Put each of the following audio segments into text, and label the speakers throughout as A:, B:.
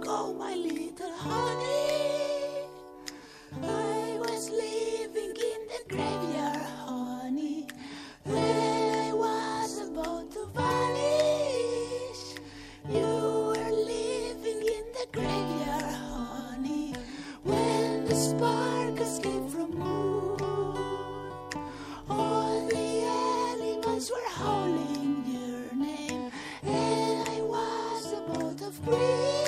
A: go, my little honey. I was living in the graveyard, honey. When I was about to vanish, you were living in the graveyard, honey. When the spark escaped from moon, all the animals were howling your name, and I was about to breathe.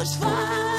A: Bushfire.